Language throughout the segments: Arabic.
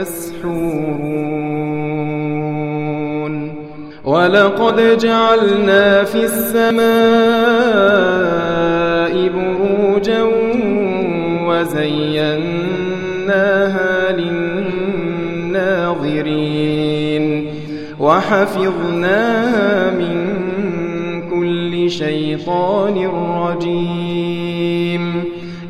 مسحورون. ولقد جعلنا في السماء بروجا وزيناها للناظرين. وحفظناها من كل شيطان رجيم.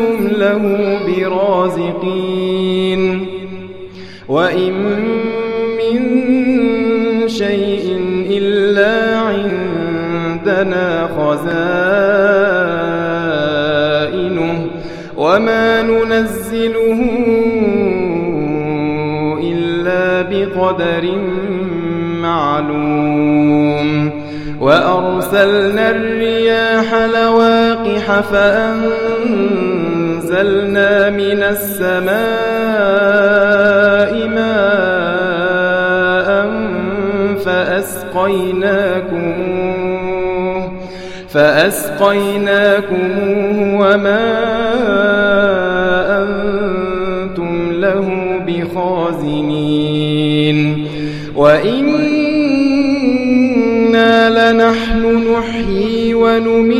لستم له برازقين. وإن من شيء إلا عندنا خزائنه وما ننزله إلا بقدر معلوم. وأرسلنا الرياح لواقح فأنزلنا من السماء ماء فأسقيناكموه فأسقيناكموه وما أنتم له بخازنين. وإنا لنحن نحيي ونميت.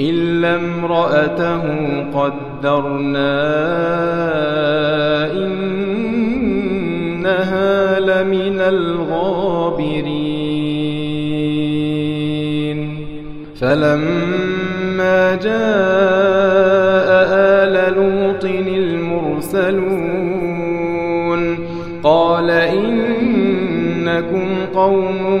إلا امرأته قدرنا إنها لمن الغابرين. فلما جاء آل لوط المرسلون قال إنكم قوم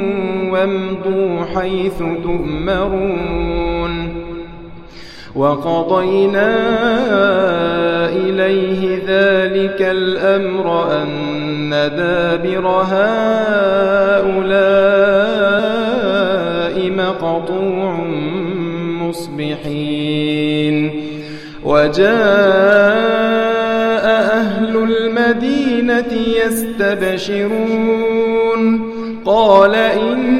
وامضوا حيث تؤمرون وقضينا إليه ذلك الأمر أن دابر هؤلاء مقطوع مصبحين وجاء أهل المدينة يستبشرون قال إن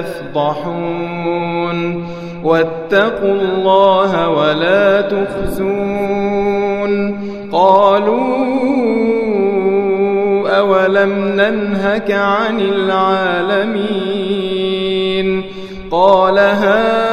تفضحون واتقوا الله ولا تخزون. قالوا أولم ننهك عن العالمين؟ قال هؤلاء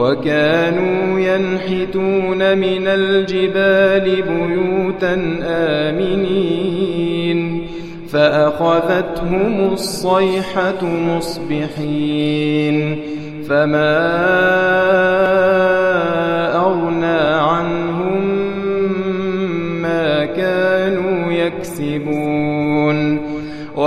وكانوا ينحتون من الجبال بيوتا آمنين فأخذتهم الصيحة مصبحين فما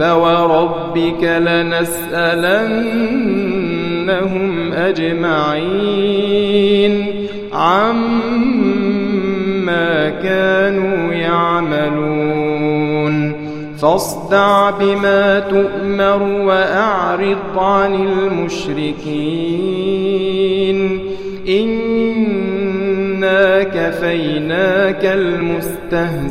فوربك لنسألنهم أجمعين عما كانوا يعملون فاصدع بما تؤمر وأعرض عن المشركين إنا كفيناك المستهزئين